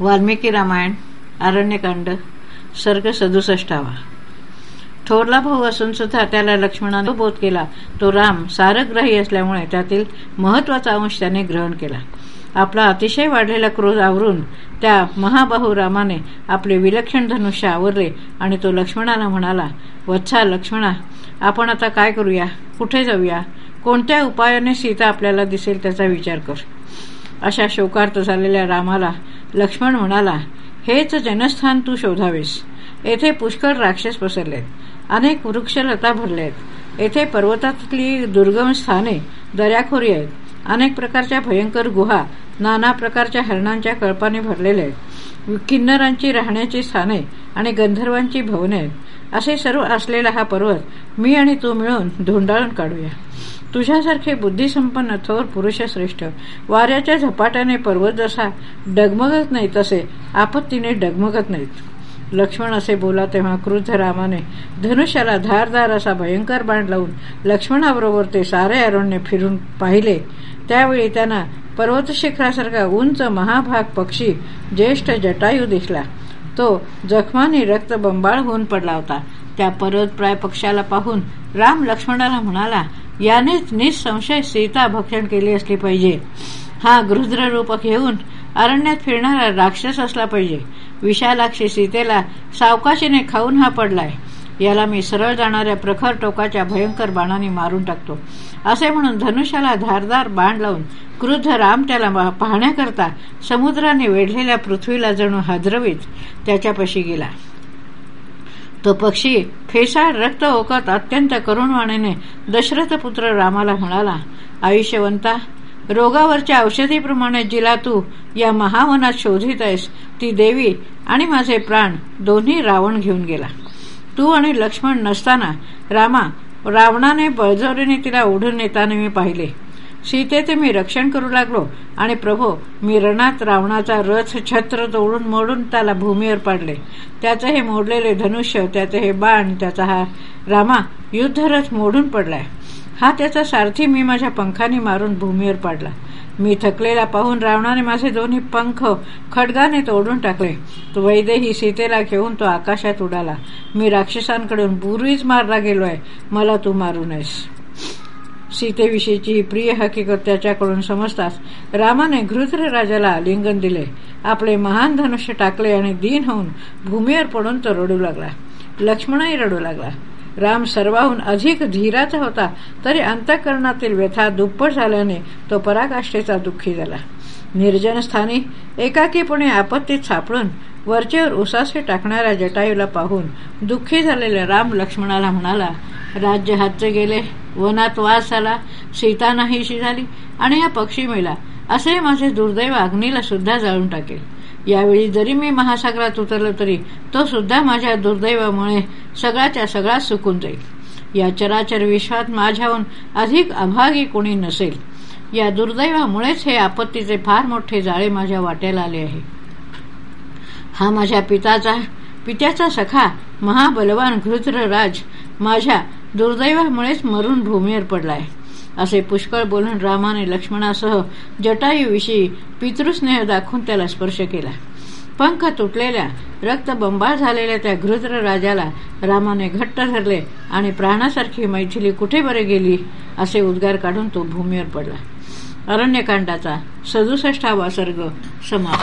वाल्मिकी रामायण आरण्यकांड सर्ग सदुसष्टावा. थोरला भाऊ असून सुद्धा त्याला लक्ष्मणाने बोध केला तो राम सारग्राही असल्यामुळे त्यातील महत्त्वाचा अंश त्याने ग्रहण केला. आपला अतिशय वाढलेला क्रोध आवरून त्या महाबाहू रामाने आपले विलक्षण धनुष्य आवरले आणि तो लक्ष्मणाला म्हणाला वत्सा लक्ष्मणा आपण आता काय करूया? कुठे जाऊया? कोणत्या उपायाने सीता आपल्याला दिसेल त्याचा विचार कर. अशा शोकार्थ झालेल्या रामाला लक्ष्मण म्हणाला हेच जनस्थान तू शोधावेस. येथे पुष्कळ राक्षस पसरलेत. अनेक वृक्षलता भरलेत. येथे पर्वतातली दुर्गम स्थाने दर्याखोरी आहेत. अनेक प्रकारच्या भयंकर गुहा नाना प्रकारच्या हरणांच्या कळपाने भरलेल्या आहेत. किन्नरांची राहण्याची स्थाने आणि गंधर्वांची भवने आहेत. असे सर्व असलेला हा पर्वत मी आणि तू मिळून धुंडाळून काढूया. तुझ्यासारखे बुद्धिसंपन्न थोर पुरुष श्रेष्ठ. वाऱ्याच्या झपाट्याने पर्वत जसा डगमगत नाही तसे आपत्तीने डगमगत नाहीत. लक्ष्मण असे बोला तेव्हा क्रुद्ध रामाने धनुष्याला धारधार असा भयंकर बाण लावून लक्ष्मणाबरोबर ते सारे अरण्य फिरून पाहिले. त्यावेळी त्यांना पर्वतशिखरासारखा उंच महाभाग पक्षी ज्येष्ठ जटायू दिसला. तो जखमाने रक्त बंबाळ होऊन पडला होता. त्या पर्वतप्राय पक्षाला पाहून राम लक्ष्मणाला म्हणाला यानेच निसंशय सीता भक्षण केली असली पाहिजे. हा गृद्र रूप घेऊन अरण्यात फिरणारा राक्षस असला पाहिजे. विशालाक्षी सीतेला सावकाशीने खाऊन हा पडलाय. याला मी सरळ जाणाऱ्या प्रखर टोकाच्या भयंकर बाणाने मारून टाकतो. असे म्हणून धनुष्याला धारदार बाण लावून क्रुद्ध राम त्याला पाहण्याकरता समुद्राने वेढलेल्या पृथ्वीला जणू हादरवीत त्याच्यापाशी गेला. तो पक्षी फेसाळ रक्त ओकत अत्यंत करुणवाणीने दशरथ पुत्र रामाला म्हणाला आयुष्यवंता रोगावरच्या औषधीप्रमाणे जिला तू या महावनात शोधित आहेस. ती देवी आणि माझे प्राण दोन्ही रावण घेऊन गेला. तू आणि लक्ष्मण नसताना रामा रावणाने बळजोरीने तिला ओढून येताना मी पाहिले. सीतेचे मी रक्षण करू लागलो आणि प्रभो मी रणात रावणाचा रथ छत्र तोडून मोडून त्याला भूमीवर पाडले. त्याचे हे मोडलेले धनुष्य त्याचे हे बाण त्याचा हा रामा युद्धरथ मोडून पडलाय. हा त्याचा सारथी मी माझ्या पंखाने मारून भूमीवर पाडला. मी थकलेला पाहून रावणाने माझे दोन्ही पंख खडगाने तोडून टाकले. तो वैदेही सीतेला घेऊन तो आकाशात उडाला. मी राक्षसांकडून बुरीच मारला गेलोय. मला तू मारू नयेस. सीतेविषयीची ही प्रिय हकीकत त्याच्याकडून समजताच रामाने घृद्र राजाला आलिंगन दिले. आपले महान धनुष्य टाकले आणि दीन होऊन भूमीवर पडून तो रडू लागला. लक्ष्मणही रडू लागला. राम सर्वाहून अधिक धीराचा होता तरी अंतःकरणातील व्यथा दुप्पट झाल्याने तो पराकाष्ठेचा दुःखी झाला. निर्जन स्थानी एकाकीपणे आपत्तीत सापडून वरचेवर उसासे टाकणाऱ्या जटायूला पाहून दुःखी झालेल्या राम लक्ष्मणाला म्हणाला राज्य हातचे गेले. वनात वास आला सीता नाहीशी झाली आणि हा पक्षी मेला. असे माझे दुर्दैव अग्नीला सुद्धा जाळून टाकेल. यावेळी जरी मी महासागरात उतरलो तरी तो सुद्धा माझ्या दुर्दैवामुळे सगळ्याच्या सगळा सुकून जाईल. या चराचर विश्वात माझ्याहून अधिक अभागी कोणी नसेल. या दुर्दैवामुळेच हे आपत्तीचे फार मोठे जाळे माझ्या वाट्याला आले आहे. हा माझ्या पिताचा पित्याचा सखा महाबलवान घृद्रराज माझ्या दुर्दैवामुळेच मरून भूमीवर पडलाय. असे पुष्कळ बोलून रामाने लक्ष्मणासह जटायूविषयी पितृस्नेह दाखवून त्याला स्पर्श केला. पंख तुटलेल्या रक्तबंबाळ झालेल्या त्या घृद्र राजाला रामाने घट्ट धरले आणि प्राणासारखी मैथिली कुठे बरे गेली असे उद्गार काढून तो भूमीवर पडला. अरण्यकांडाचा सदुसष्टावा सर्ग समाप्त.